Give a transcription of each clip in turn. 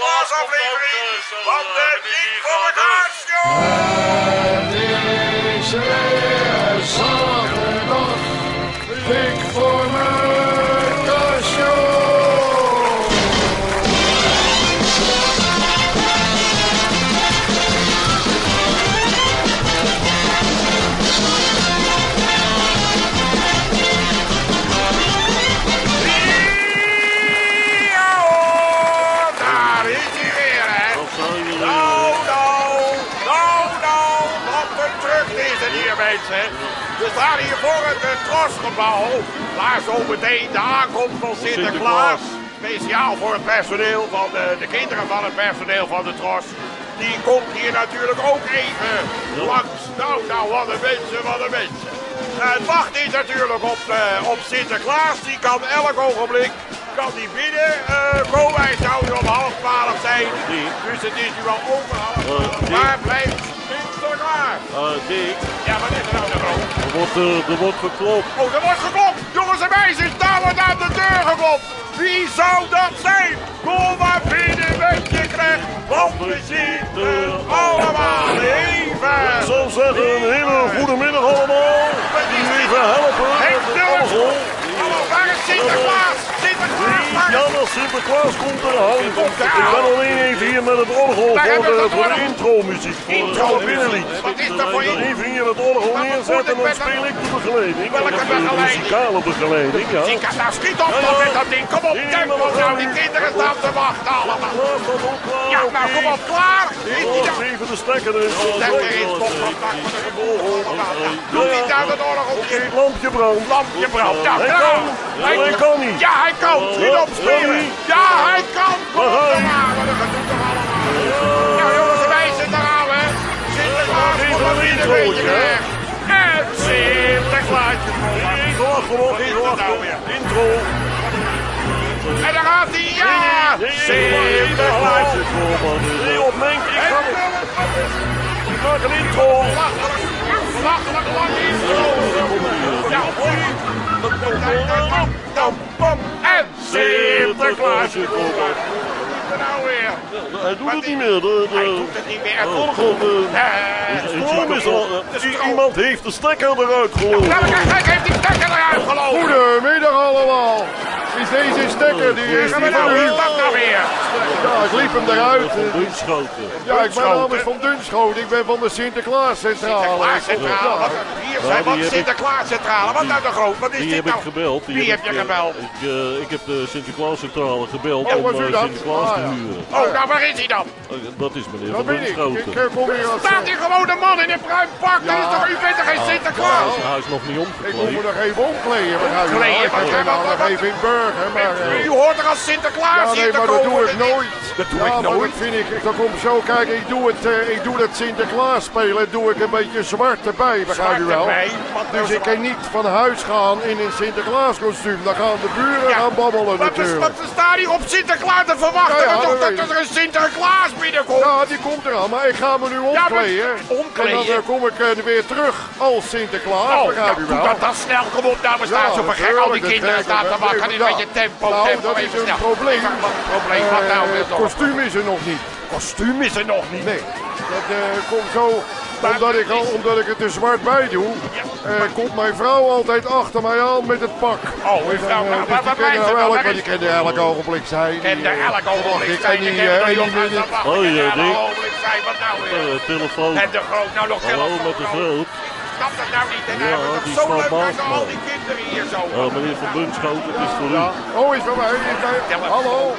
Sinterklaas aflevering van de Dik voor elkaar show. We staan hier voor het eh, trosgebouw, waar zo meteen de aankomst van Sinterklaas, speciaal voor het personeel van de, de kinderen van het personeel van de tros, die komt hier natuurlijk ook even langs. Nou, nou, wat een mensen, wat een mensen. Het wacht is natuurlijk op, eh, op Sinterklaas, die kan elk ogenblik kan die binnen eh, komen. Hij zou hier om half twaalf zijn, dus het is nu al over half twaalf. Waar blijft Sinterklaas? Uh, Dick, Ja, wat is er nou de groot? er wordt, eh, er wordt geklopt. Oh, er wordt geklopt! Jongens en meisjes, daar wordt aan de deur geklopt! Wie zou dat zijn? Kom maar binnen met je krijgt, want we zitten allemaal even! Ik zou zeggen, een hele goede middag allemaal. Die even helpen. Henk alles hoor. Hallo, waar is Sinterklaas? Sinterklaas, waar is... Sinterklaas komt eraan. komt het orgel voor de, het voor de intro-muziek. Voor Intro? het binnenlied. Wat is dat voor iets? Even hier het orgel neerzetten en dan dat- speel ik de begeleiding. Welke Dat is de begeleiding? muzikale begeleiding, ja. Zika, nou schiet op dan met dat ding. Kom op, maar we nou. Die kinderen staan te wachten allemaal. Dat Ja, nou kom op, klaar. Is nou? even de stekker erin. Stekker in, stopcontact met de geboren Doe niet uit het orgel. Het lampje brandt. Lampje brandt. Ja, Hij nou. Hij kan niet. Ja, hij kan. Schiet op, spelen. Ja, hij kan. Kom op, maar. Wat een gedoe toch allemaal. Weg. En hoor, even wachten. Intro. En daar gaat hij. Ja, Sinterklaas. Nee, op mijn maak een intro. Lang intro. Ja, hoor tam. En Sinterklaas. Er nou weer. Hij doet het niet meer. De, de, Hij doet het niet meer. De eh, stroom. Iemand heeft de stekker eruit gelopen. Nou, kijk, heeft die stekker eruit gelopen. Goedemiddag allemaal. Is deze stekker, die is Gaan die we nou van u? weer? Nou? Ja, ik liep hem eruit. Bunschoten. Ja, ik ben namens van Dunschoot. Ik ben van de Sinterklaascentrale. Sinterklaascentrale. Wat, hier zijn Ja, wat die heb ik- Sinterklaascentrale. Wat nou de groot? Wat is Die dit heb ik nou? gebeld. Wie heb je eh, gebeld? Ik, eh, ik heb de Sinterklaascentrale gebeld Oh, om was u dat? Sinterklaas Ah, te ja. huren. Oh, nou waar is hij dan? Eh, Dat is meneer Dat Van als... Staat hier gewoon een man in een bruin pak? Ja. is toch, u bent toch geen Sinterklaas? Hij is nog niet Ik moet me omgekleed. nog even omkleden. Ik wat- wat- nou maar... eh, U hoort er als Sinterklaas Ja, hier nee, te maar dat doe ik nooit. Dat doe ja, ik nooit. dat vind ik, dat komt zo, kijk, ik doe het, eh, ik doe dat Sinterklaas spelen, doe ik een beetje zwart erbij, begrijp u wel. Erbij? Wat nou Dus ik kan niet van huis gaan in een Sinterklaas kostuum, dan gaan de buren Ja. gaan babbelen Wat, is, natuurlijk. wat staan hier op Sinterklaas te verwachten? Ja, toch dat dat er een Sinterklaas binnenkomt? Ja, die komt eraan, maar ik ga me nu omkleden. omkleden? En dan eh, kom ik eh, weer terug als Sinterklaas, Oh, begrijp nou, u doe wel. dat dan snel. Kom op, nou, we staan Ja, zo gek. Al die kinderen dat staan te ik. wachten. Ja. beetje tempo, Nou, tempo. dat even is een snel. probleem. Even Wat probleem? Wat nou weer het toch? kostuum is er nog niet. kostuum is er nog niet. Nee, dat eh, komt zo omdat ik, al, omdat ik het er zwart bij doe. eh, komt mijn vrouw altijd achter mij aan met het pak. Oh, uw vrouw, nou, dus waar- blijft ze nou dan? elk, maar die kennen elk ogenblik zijn. Ken Die, er elk ogenblik ik zijn. kan Ik er ja, ken Dick. elk ogenblik zijn. Wat nou weer? Telefoon. En de groot, nou nog Hallo, telefoon. met de groot. Snap dat nou niet? En Ja, hij toch zo leuk me met al die kinderen hier zo. Oh, meneer Van Bunschoten, het is voor u. Oh, is bij mij. Telefoon. Hallo.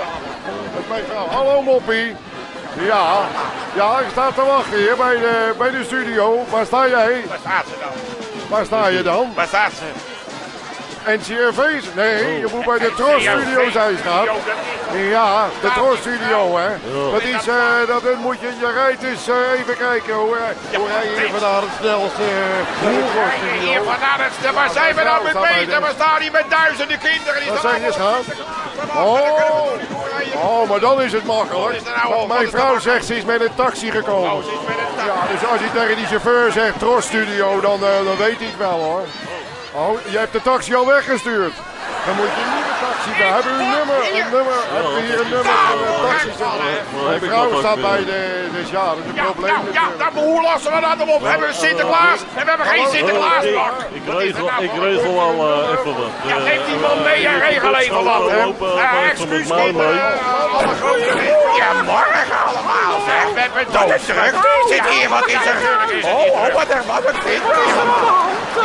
Dat is mijn vrouw. Hallo Moppie. Ja, ja, ik sta te wachten hier bij de, bij de studio. Waar sta jij? Waar staat ze dan? Waar sta je dan? Waar staat ze? NCRV's? Nee, je moet bij de Tros Studio zijn, schat. Ja, de Tros Studio, hè. Dat is, eh, dat moet je, je rijdt dus eh, even kijken hoe, eh, hoe rij je hier vandaan het snelste uh, Tros Hier vandaan het stel. Waar zijn we nou mee bezig? de- We staan hier met duizenden kinderen. Die Wat staan zeg je, schat? Oh, oh, maar dan is het makkelijk. Nou mijn vrouw zegt ze is met een taxi gekomen. Oh. Ja, dus als hij tegen die chauffeur zegt Tros Studio, dan, dan weet hij het wel hoor. Oh, je hebt de taxi al weggestuurd. Dan moet je een nieuwe taxi. We hebben een nummer, een nummer. Hebben we hier een nummer van de taxi. Ik vrouw dat staat bij de, dus ja, dat is een Ja, probleem. ja, ja, hoe lossen we dat dan op? We hebben een Sinterklaas en we hebben geen Sinterklaaspak. ik, ik, regel, ik regel al eh, even wat. Ja, Eh, geef die man mee en regel even wat. excuus met mij niet. mee. eh, alle grote Ja, morgen allemaal. Zeg, we hebben doodsdruk. Is het hier? Wat is er? Oh, oh, wat er wat een.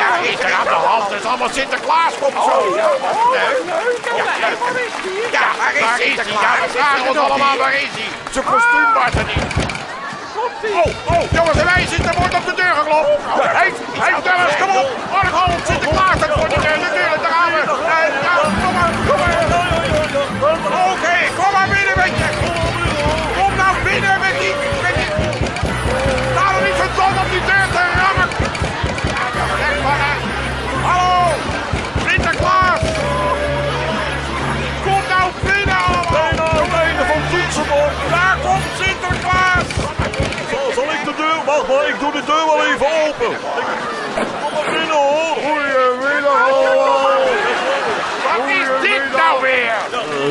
Ja, is er aan de hand? Het is allemaal Sinterklaas komt zo. Ja, leuk. Ja, leuk. Ja, waar is Sinterklaas? Ja, we vragen ons allemaal, waar is hij? Zijn kostuum was er niet. Oh, oh, jongens en meisjes, er wordt op de deur geklopt. Hé, hé, Dennis, kom op. Orgel, Sinterklaas, dat voor de deur. Natuurlijk, daar gaan we.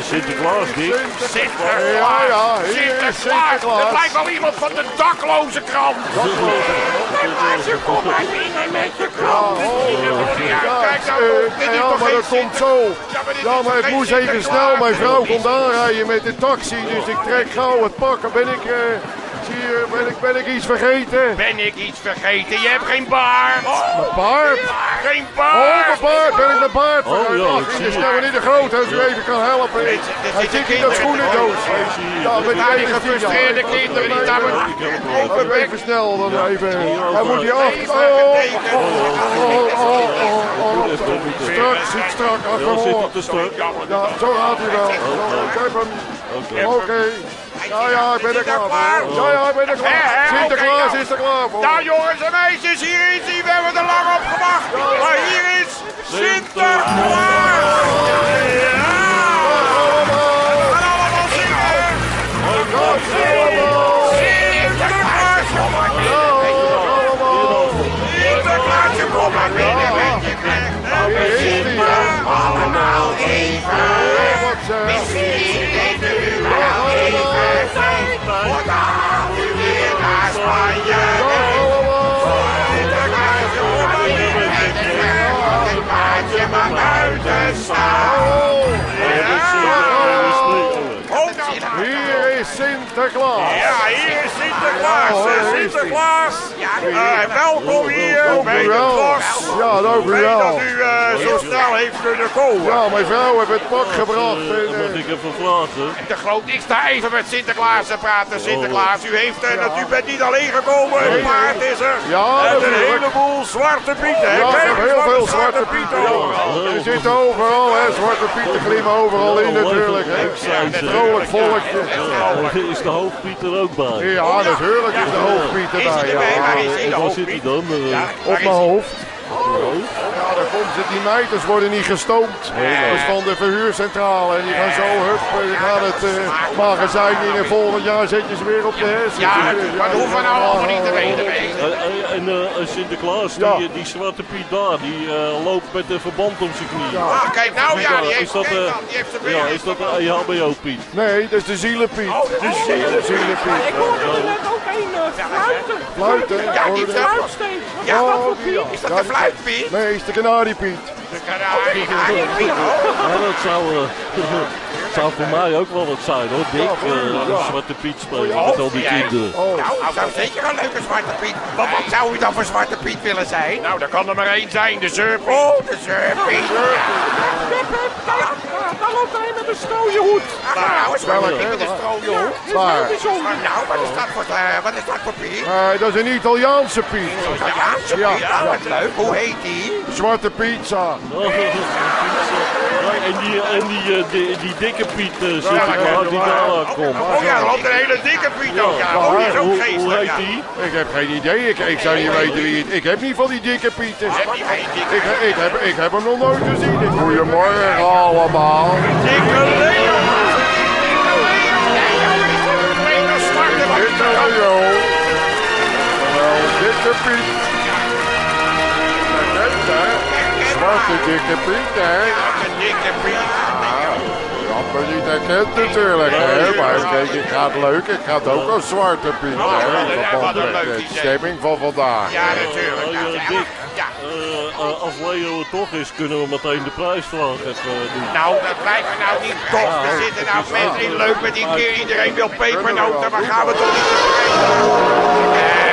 Sinterklaas, Dick. Sinterklaas. Ja, ja, hier is Sinterklaas. Sinterklaas. Het lijkt wel iemand van de dakloze krant. Sinterklaas, je komt maar binnen met je krant. Ja, kijk nou, dit is ja, toch maar geen dat komt zo. Ja, maar geen moest even Sinterklaas? snel. Mijn vrouw komt aanrijden met de taxi, dus ik trek gauw het pak. Ben ik, eh, je, ben ik, ben ik iets vergeten? Ben ik iets vergeten? Je hebt geen baard. Mijn paard? Geen Oh, baard. mijn paard, ben ik mijn paard Oh, ja, Ach, ik zie is het. nou niet te groot, als u even kan helpen. Dit- dit Hij zit in dat schoenendoos. Ja, met Ja, die gefrustreerde kinderen die daar met... Even, snel dan even. Hij moet hier af. Oh, oh, oh, oh, oh, oh. Strak, zit strak strak? Ja, zo gaat hij wel. Ik heb hem. Oké. Ja, ja, ik ben er klaar voor. Ja, ja, ik ben er klaar. hè, Sinterklaas is er klaar voor. Nou jongens en meisjes, hier is hij. We hebben er lang op gewacht. Maar hier is Sinterklaas. Ja. We gaan allemaal zingen. Sinterklaas, kom maar binnen. Sinterklaas, kom maar binnen met je knecht. Allemaal even. Sinterklaas. Ja, hier is Sinterklaas. Oh. Sinterklaas. Eh, welkom hier bij de klas. Ja, dank u Fijn wel. dat u eh, zo snel heeft kunnen komen. Ja, mijn vrouw heeft het pak gebracht. en, Mag eh, ik even vragen? De groot, ik sta even met Sinterklaas te praten. Sinterklaas, u, heeft, eh, dat, u bent niet alleen gekomen. Een paard is er. Ja, en een heleboel zwarte pieten. Ja, Kijk heel veel een zwarte pieten overal. Ze zitten overal, hè. Zwarte pieten glimmen overal in natuurlijk, hè. Vrolijk volkje. Is de hoofdpiet er ook bij? Ja, natuurlijk is de hoofdpiet erbij. Waar is hij? En de zit hoofdpiet? dan? Ja, Op mijn hoofd. Ja, dan komt ze, die meiters worden niet gestoomd. Dat is van de verhuurcentrale. En die gaan zo, hup, eh, die gaan het eh, magazijn in. En volgend jaar zet je ze weer op de hersens. Ja, maar dat hoeven we nou allemaal niet te weten. En, eh, en Sinterklaas, Ja. die, die zwarte Piet daar, die eh, loopt met een verband om zijn knieën. Ah, kijk nou, ja, die heeft, is dat, eh, die heeft zijn ja, is dat een EHBO Piet? Nee, dat is de zielenpiet. Oh, de ziele- zielenpiet. Ik hoorde er net ook een uh, fluiten. Fluiten. Ja, die je fluit. Wat Ja, is dat Oh, voor ja. piet? Is dat Ja, de die- fluitpiet? Nee, is de kanariepiet. De kanarie. Ja, dat zou, eh, zou voor mij ook wel wat zijn hoor. Dick, Ja, voor u, eh, ja. een zwarte Piet spelen met al die kinderen. Oh. Nou, dat zou zeker een leuke Zwarte Piet. Wat, wat zou u dan voor Zwarte Piet willen zijn? Nou, daar kan er maar één zijn, de Zurpiet. Oh, de. Pip, pip, daar, loopt hij met een strooie hoed. Nou, een Zwarte Welke, Piet met een strooie hoed. is wel. Maar nou, wat is dat voor, eh, wat is dat voor Piet? Dat is een Italiaanse Piet. Italiaanse Ja, Piet? Ja, ja. wat leuk. Hoe heet die? Zwarte pizza. Oh, en die, en die, eh, die, die dikke Piet uh, Sinterklaas die daar komt. Oh ja, er loopt een hele dikke Piet ook. Ja, oh, die is Hoe, ook hoe geestig. heet ja. die? Ik heb geen idee. Ik, ik zou niet weten wie het... Ik heb niet van die dikke pieten. Geen dikke Ik, ik, heb, ik heb hem nog nooit gezien. Goedemorgen allemaal. Dikke Leo. Dikke Leo. Dikke zwarte Dikke Leo. Wel, dikke Piet. Zwarte dikke Piet, hè? Ja, de dikke Piet. had me niet herkend natuurlijk, hè. Maar kijk, ik ga het leuk. Ik ga het ook als Zwarte Piet, hè. wat een- een leuk de stemming van vandaag. Ja, natuurlijk. Ja, Ja, ja, ja, ja. Eh, eh, als Leo er toch is, kunnen we meteen de prijsvraag even eh, doen. Nou, dat lijkt me nou niet tof. We zitten nou met in leuk met die keer. Iedereen wil pepernoten. Maar gaan we toch niet de prijs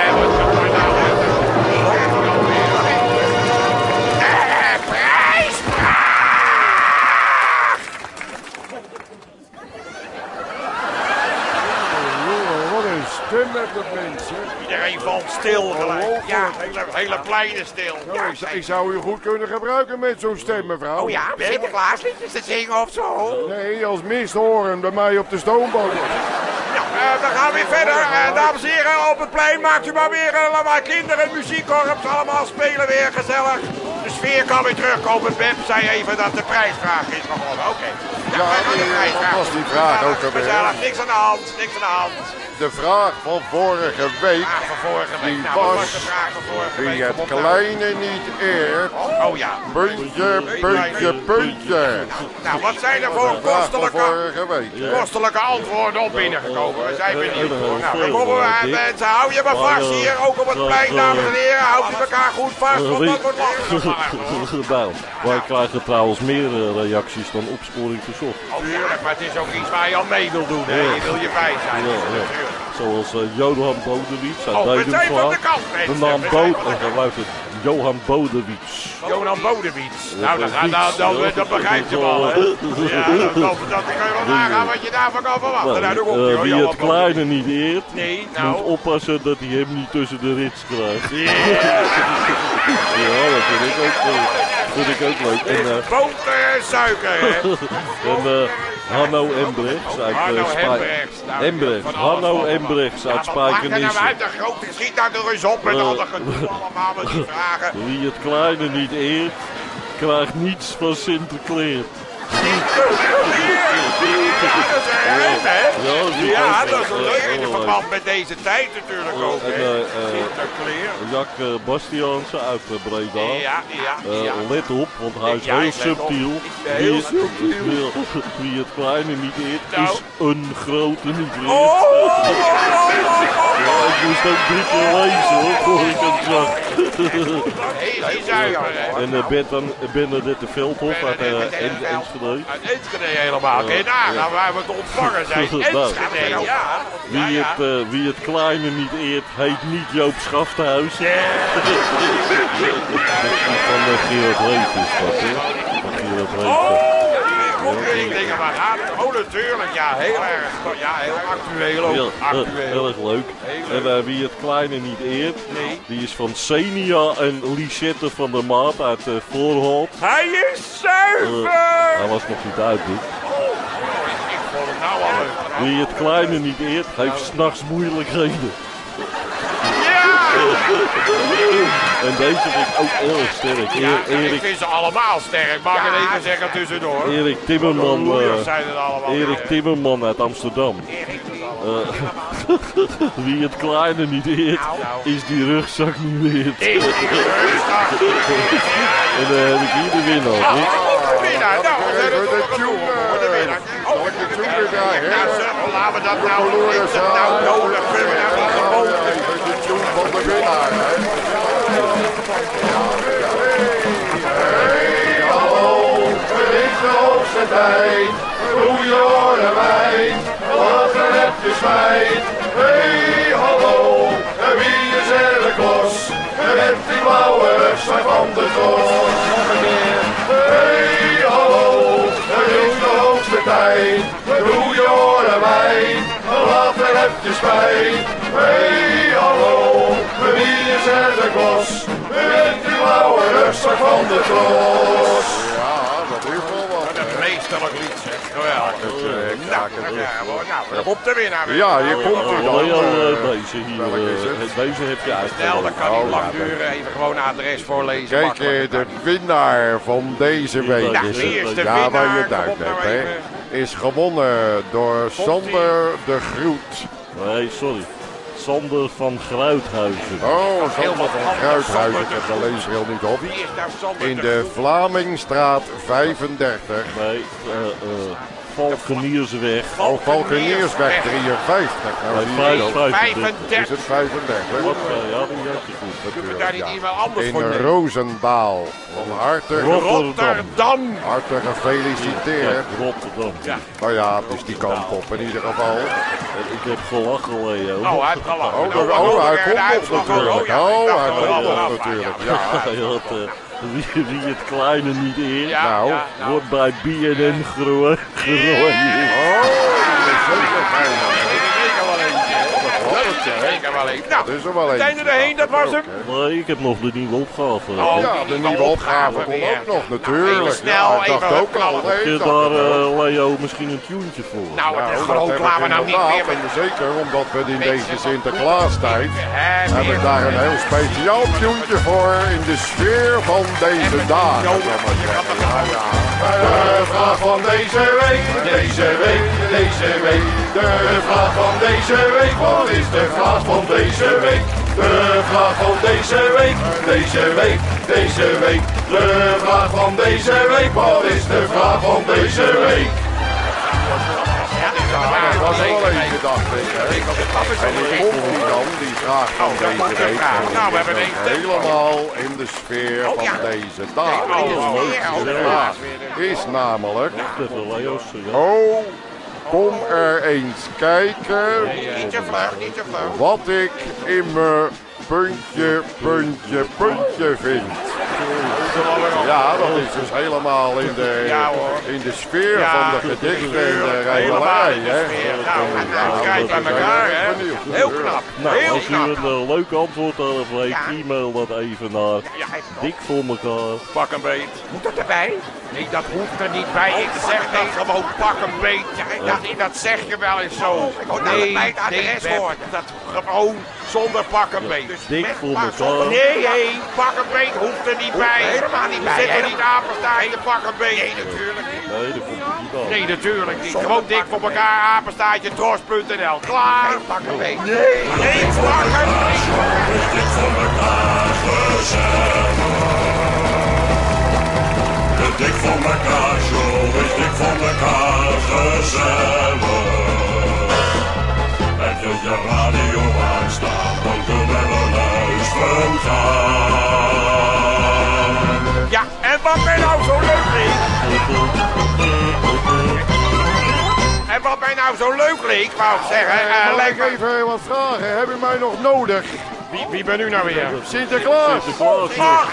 met dat mensen. Iedereen valt stil gelijk. Ja, hele, hele kleine stil. Nou, Ja, ik, zou- ik zou u goed kunnen gebruiken met zo'n stem, mevrouw. Oh ja, Sinterklaasliedjes te zingen of zo? Nee, als mist horen bij mij op de stoomboot. Ja, eh, we gaan weer verder. Eh, dames en heren, op het plein maakt u maar weer uh, lawaai. Kinderen, muziekkorps, allemaal spelen weer gezellig. De sfeer kan weer terugkomen. Beb zei even dat de prijsvraag is begonnen. Oké. Ja, was die vraag ook alweer? gezellig. Niks aan de hand, niks aan de hand. De vraag van vorige week. Vraag van vorige week. Die Nou, wat was was de vraag van vorige week? Wie het op nou. kleine niet eert. Oh ja. Puntje, puntje, puntje. Nou, wat zijn er voor kostelijke, week. kostelijke antwoorden op binnengekomen? We zijn benieuwd. Nou, dan komen we aan, mensen. Hou je maar vast hier, ook op het plein, dames en heren. Houdt u elkaar goed vast, want dat wordt lastig. wij krijgen trouwens meer eh, reacties dan opsporing verzocht. Oh, tuurlijk, maar het is ook iets waar je aan mee wil doen. Hè? Je wil je bij zijn. Ja, ja. Natuurlijk. Zoals eh, Johan Bodewits uit Oh, de kant, De naam Meteen Bo van de en luistert Johan Bodewits. Johan Bodewits. Nou, dan, dan, dan, dan, dan ja. begrijp je wel? Ja, dat kun je wel nagaan wat je daarvan kan verwachten. Nou, Eh, wie het kleine niet eert, Nee, moet nou. oppassen dat hij hem niet tussen de rits krijgt. Ja, dat vind ik ook, eh, vind ik ook leuk. En, eh, Boter en suiker, hè? en eh, Hanno Embrechts uit Hanno eh, Spij- Embrechts. Hanno. Embrechts uit Ja, wat maakt er nou uit? De grote schiet daar er eens op met Eh. al dat gedoe allemaal met die vragen. Wie het kleine niet eert, krijgt niets van Sinterklaas. Ja, dat is een, hè? Ja, dat is is een eh, leuk in verband met deze tijd natuurlijk ook, En, hè? eh, eh. Jack eh, Bastiaanse uit eh, Breda. Ja, ja, Eh, let op, want hij is heel subtiel. Heel Wie- subtiel. Wie, het kleine niet eert, Nou. is een grote niet eert. Ik moest ook drie keer lezen hoor, voor ik het zag. En uh, Bernadette Veldhof uit uh, Enschede. Uit Enschede helemaal. Kijk daar, nou waar we te ontvangen zijn. Enschede, ja. Wie het, uh, wie het kleine niet eert, heet niet Joop Schafthuis. Ja. Van uh, Gerard Reet is dat, hè? Van Gerard Reet. Oh, ik denk maar aan. Oh, natuurlijk, ja, heel erg, ja, heel actueel ook. Actueel. heel erg leuk. En uh, wie het kleine niet eert, Nee. die is van Senia en Lisette van der Maat uit uh, Voorholt. Hij is zuiver! hij was nog niet uit, dit. Ik vond het nou al leuk. Wie het kleine niet eert, heeft s'nachts moeilijkheden. En deze vind ik ook heel erg sterk. Ja, Eer- ik Erik, vind ze allemaal sterk. Mag ik het even zeggen tussendoor? Erik Timmerman, Loeiers eh, zijn het allemaal. Erik Timmerman uit Amsterdam. Eh, wie het kleine niet eert, is die rugzak niet rustig? En dan heb ik hier de winnaar. Rick. de winnaar. Nou, de eh, winnaar. Oh, de Nou, zeg, laten we dat nou, dat nou nodig? We nou niet gewoon... Even de winnaar, hè. Hey, hallo, het is de hoogste tijd. Goeie horen wij, wat een heb je spijt. Hey, hallo, en wie is er de klos? En met die blauwe rugzak van de klos. Hey, hallo, het is de hoogste tijd. Goeie horen wij, wat een heb je spijt. Van de klos. Ja, dat is wel wat. Wat een meesterlijk lied, zeg. Geweldig. Nou, ja, nou, op de winnaar. Ja, hier komt hij dan. Eh, eh, deze hier, eh, deze heb je Snel, dat kan niet lang duren. Even gewoon adres voorlezen. Kijk, eh, de winnaar van deze week. Ja, is de ja, waar je op nou hebt, hè. Is gewonnen door Sander de Groet. Nee, sorry. Sander van Gruithuizen. Oh, Sander van Gruithuizen. Ik heb de leesbril niet op. In de? Vlamingstraat 35. Nee, eh, eh, Valkeniersweg. Oh, Valkeniersweg 53. Nou, Nee, zie je vijf- wel. vijfendertig. Is het 35? Wat, eh, ja, die had je goed. Kunnen we daar niet iemand anders In voor nemen? Roosendaal. Van harte, Rotterdam. Rotterdam. harte gefeliciteerd. Rotterdam. Ja. Nou ja, het is die kant op in ieder geval. Ik heb gelachen, Leo. Oh, hij heeft gelachen. Oh, Nou, oh, hoor hij ik komt al. natuurlijk. Oh, hij er komt vanaf, natuurlijk. ja. Wie, wie het kleine niet eert, Ja, Nou, ja, nou. wordt bij BNN gerooid. Oh, dat is zeker fijn. Zeker wel eentje. Dat klopt, hè. Zeker wel eentje. Nou, Dat is er wel we zijn eentje. er heen, dat was hem. Nee, ik heb nog de nieuwe opgave. Oh, Ja, de nieuwe opgave komt ook nog, Nou, natuurlijk. even snel, Ja, ik dacht even ook al. Heb daar, eh, Leo, misschien een tuentje voor? Nou, het Nou, is heb klaar, ik maar nou niet meer. En zeker omdat we in deze Sinterklaastijd hebben we daar een heel speciaal tuentje voor in de sfeer van deze dagen. De vraag van deze week, deze week, deze week. De vraag van deze week, wat is de vraag van deze week? De vraag van deze week, deze week, deze week. De vraag van deze week, wat is de vraag van deze week? Ja, dat was wel eentje, dacht ik. En die komt die dan, die vraag van Oh, deze week. Nou, we hebben één. Helemaal in de sfeer Oh, van deze dag. Oh, De vraag is namelijk, Even Leo's. oh, kom er eens kijken Niet te vlug, niet te vlug. wat ik in mijn puntje, puntje, puntje vind. Ja, dat is dus helemaal in de, Ja, hoor. in de sfeer Ja, van de gedichten en de sfeer. Nou, krijgt bij dat elkaar, heel hè. Heel knap. Nou, Heel als u knap. een eh, leuk antwoord daarop Ja. e-mail dat even naar dik voor elkaar. Pak een beet. Moet dat erbij? Nee, dat hoeft er niet bij. Ik zeg dat gewoon pak een beet. Ja, dat, dat zeg je wel eens zo. nee, bij het adreswoord. Dat gewoon zonder pak een beet. Dus Dik met voor pak elkaar. zonder- Nee, nee, pak een beet hoeft er niet bij. Helemaal niet bij. Zit er niet apenstaart in pak een beet? Nee, natuurlijk niet. Nee, dat komt er niet aan. Nee, natuurlijk niet. Gewoon dik voor elkaar, apenstaartje, tros.nl. Klaar? pak een beet. Nee, nee, pak een beet. De dik voor mekaar show is dik voor mekaar gezellig. Heb je je radio we luisteren gaan. Ja, en wat ben nou zo leuk, Leek? En wat ben nou zo leuk, Leek, wou ik zeggen. eh, Mag lijkt ik me- even wat vragen? Heb je mij nog nodig? Wie, wie ben u nou weer? Sinterklaas! Sinterklaas, ja. Ach,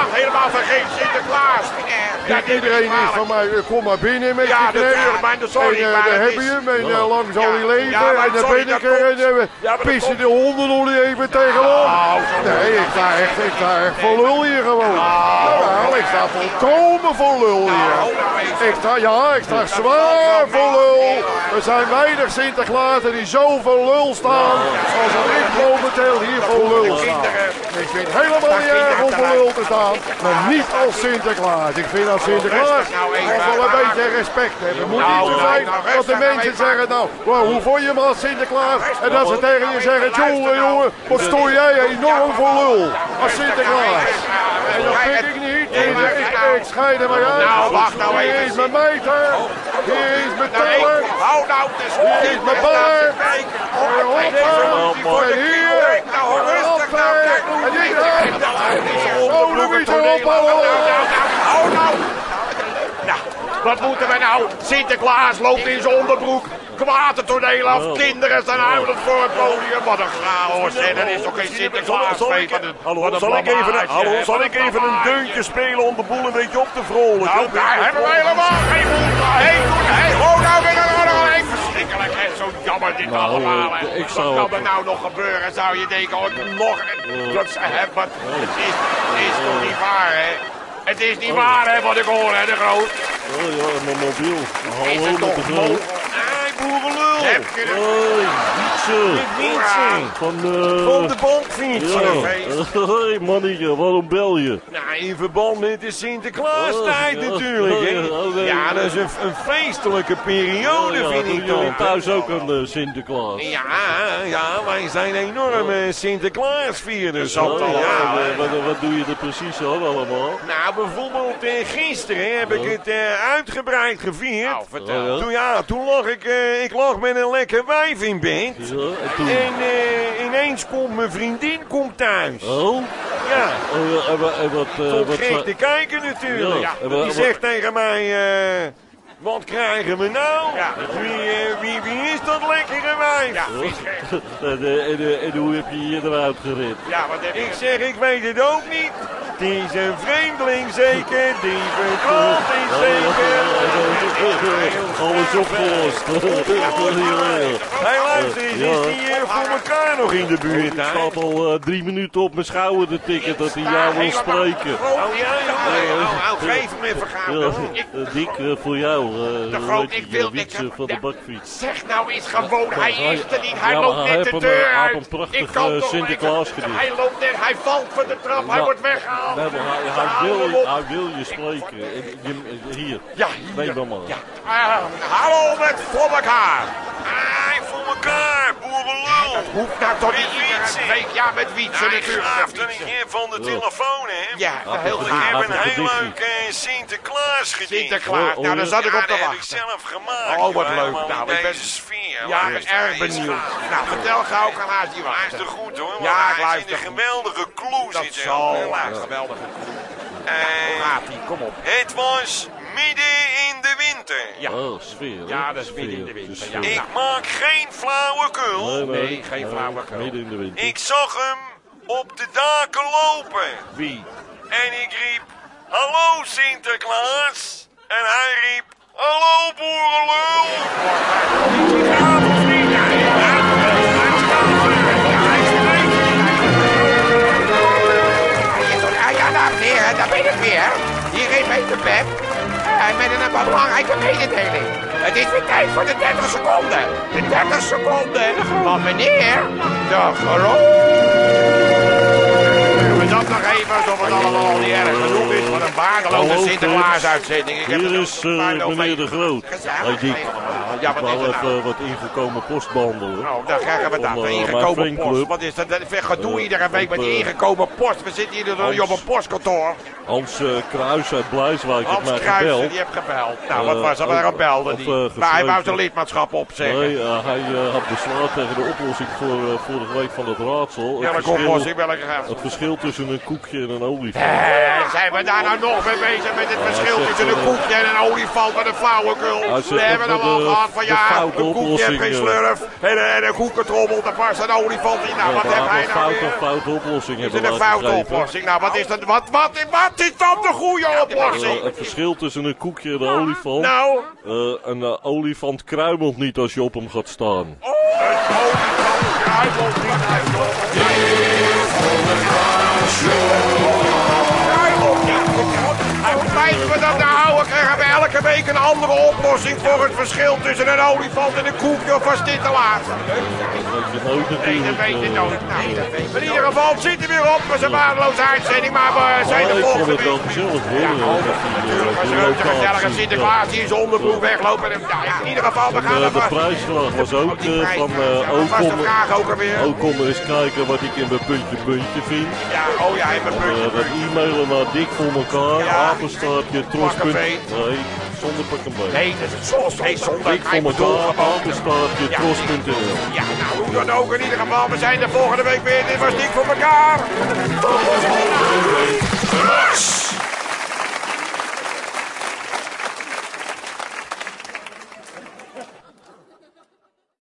ach, helemaal vergeten Sinterklaas. Ja, iedereen is van mij, eh, kom maar binnen met Ja, je natuurlijk, kneden. maar dat- sorry, En eh, maar daar heb je hem en eh, lang zal Ja, hij leven. en dan ben ik er en pissen de honden nog niet even tegenop. Nou, Nee, ik sta echt, ik sta echt voor lul hier gewoon. Nou, ik sta volkomen voor lul hier. Nou, nou even. Ik sta, ja, ik sta zwaar voor lul. Er zijn weinig Sinterklaasen die zo voor lul staan als dat ik momenteel hier voor lul sta. Kinderen. Ik vind het helemaal niet erg om voor lul te staan, maar niet als Sinterklaas. Ik vind als Sinterklaas Rustig nou toch wel een beetje respect hebben. Het moet Nou, niet zo nou, zijn nou, dat de nou mensen zeggen, nou, hoe vond je hem als Sinterklaas? En dat ze tegen je zeggen, jongen, nou. jongen, wat stoor jij enorm voor lul als Sinterklaas. En dat vind ik niet. Ik, ik, ik scheid er maar uit. Nou, wacht nou Hier even. is mijn meter. Hier is mijn Nou, teller. Hou nou, is Hier is mijn. En hier. Nou, En rustig nou. hoppa. kijk. En hier. Oh, Oh, Louis, erop Oh, nou. Nou, wat moeten we nou? Sinterklaas loopt in zijn onderbroek. Kwaad het toneel af. Kinderen staan huilend voor het podium. Wat een chaos. hè. Dat is toch geen Sinterklaas? Zal ik, hallo, zal ik even, een- hallo, zal ik even een deuntje spelen om de boel een beetje op te vrolijken? Nou, daar hebben we helemaal geen van. Hé, hé, Zo jammer dit Nou, allemaal, hè. ik zou Wat kan het- er nou nog gebeuren, zou je denken? Oh, nog een... Dat ze hebben. Het is, het is toch niet waar, hè? Het is niet waar, hè, wat ik hoor, hè, de groot. Oh ja, mijn mobiel. Is Hallo het met toch de mogelijk? Hé, boerenlul. Heb je het? Hoi, Wietse. Wietse. Van de... Van de bankfiets. Ja. Hoi, mannetje, waarom bel je? Nou, in verband met de Sinterklaastijd Oh, natuurlijk, hè. Oh, ja, dat is een, een feestelijke periode, ja, vind ik toch. thuis ook een eh, Sinterklaas? Ja, ja, wij zijn enorme Sinterklaasvierders. Ja, al ja, ja, eh, wat, wat doe je er precies aan allemaal? Nou, bijvoorbeeld eh, gisteren heb ik het eh, uitgebreid gevierd. Nou, vertel. Oh. Toen, ja, toen lag ik, eh, ik lag met een lekker wijf in bed. En toen... En eh, ineens komt mijn vriendin komt thuis. Oh? Ja, en, wa- en wat... eh, tot wat gek te kijken natuurlijk. Ja, Die zegt tegen mij, eh, wat krijgen we nou? Ja. Wie, eh, wie, wie is dat lekkere wijf? Ja, en, eh, en, eh, en hoe heb je je eruit gered? Ja, wat heb Ik je? zeg, ik weet het ook niet. Is een vreemdeling zeker, die verklant is zeker. Alles opgelost. Hey, luister eens, Ja. is die eh, voor elkaar nog in de buurt? Ik staat al eh, drie minuten op mijn schouder te tikken dat hij jou wil spreken. Oh, ja, oh, geef hem even gaan. Ja, Ik, Dick, eh, voor jou. eh, De groot, ik wil- van de bakfiets. zeg nou eens gewoon, hij is er niet. Hij Ja, loopt net hij de deur eh, hij uit. heeft een prachtig, Ik kan eh, toch Sinterklaasgedicht. even- Hij loopt net, hij valt van de trap, hij Ja. wordt weggehaald. Nee, maar hij, hij, wil, hij je spreken. Hier, Ja, hier. dan maar. Ja. Ah, hallo met voor elkaar. Hey, voor elkaar, boerenlul. Hoeft nou toch niet Ja, met Wietse ik natuurlijk. in van de telefoon, hè? Ja, heel Ik Ik heb een heel leuk eh, Sinterklaas gedicht. Sinterklaas. Nou, daar zat ik Ja, op te dat heb ik wachten. zelf gemaakt. Oh, wat leuk. Nou, in ik ben- sfeer. Ja, ik Luister, ben erg benieuwd. gaaf. Nou, vertel gauw, kan haast niet is wachten. er goed hoor, Ja, ik hij is in luister een goed. geweldige clue Dat zal. ook. Ja, Luister. geweldig. Eh, Gaat ie, kom op. Het was midden in de winter. Ja. Oh, sfeer. hè? Ja, dat is midden in de winter, ja. sfeer. Ik maak geen flauwekul. Nee, nee, Nee, geen flauwekul. Midden in de winter. Ik zag hem op de daken lopen. Wie? En ik riep, hallo Sinterklaas. En hij riep, hallo boerenlul. Ja, We dat nog even, alsof het allemaal al niet erg genoeg is. Wat een waardeloze Hallo, Sinterklaas-uitzending. Ik heb Hier is paar meneer De Groot. Ja, ik wat nou? even wat ingekomen post behandelen. Nou, dan krijgen we dat. De eh, ingekomen post. Wat is dat? Dat gedoe Eh, iedere week met eh, ingekomen post. We zitten hier dus op een postkantoor. Hans eh, Kruis uit Blijswijk heeft Hans mij Kruijsen, gebeld. die heeft gebeld. Nou, wat was er? of- Waarom belde die? maar hij wou zijn lidmaatschap opzeggen. Nee, hij had bezwaar tegen de oplossing voor vorige week van het raadsel. Welke verschil- oplossing? Welke graag? Het verschil tussen een koekje en een olifant. Eh, zijn we daar nou nog mee bezig met het verschil tussen een koekje en een olifant met een flauwekul? We hebben dat hem we al de- van de ja, een koekje heeft geen oplossing, slurf en, een- en een koekentrommel, daar past een olifant in. Nou, wat heb hij nou foute, weer? foute oplossing Is het een foute oplossing? Nou, wat is dat? Wat, wat, wat is dan de goede oplossing? Eh, het verschil tussen een koekje en een olifant. Nou, Eh, een eh, olifant kruimelt niet als je op hem gaat staan. oh, een olifant kruimelt niet uit de Kruimelt niet. Dat nou elke week een andere oplossing voor het verschil tussen een olifant en een koekje, of was dit te laat? Nee, dat weet je eh. nooit. Dat weet je. In ieder geval, het zit er weer op. Is een waardeloze uitzending, maar we zijn de volgende het wel week. gezellig hoor. Ja, eh, oh, eh, natuurlijk was ook een gezellige locaties, Sinterklaas die in zijn onderbroek weglopen. En, in ieder geval, we gaan Eh, de prijsvraag was ook eh, van ja, eh wat ook was de kom, vraag ook alweer? ook kom er eens kijken wat ik in mijn puntje puntje vind. Ja, oh ja, in mijn Eh, puntje, dat puntje. e-mailen naar dik voor elkaar, apenstaartje, tros. Nee, zonder pak een beet. Nee, dat is soms. Nee, zonder. Voor elkaar, gewoon- apenstaartje, Ja. tros.nl. Ja, nou, hoe dan ook. In ieder geval, we zijn de volgende week weer. Dit was Dik voor elkaar. Ras.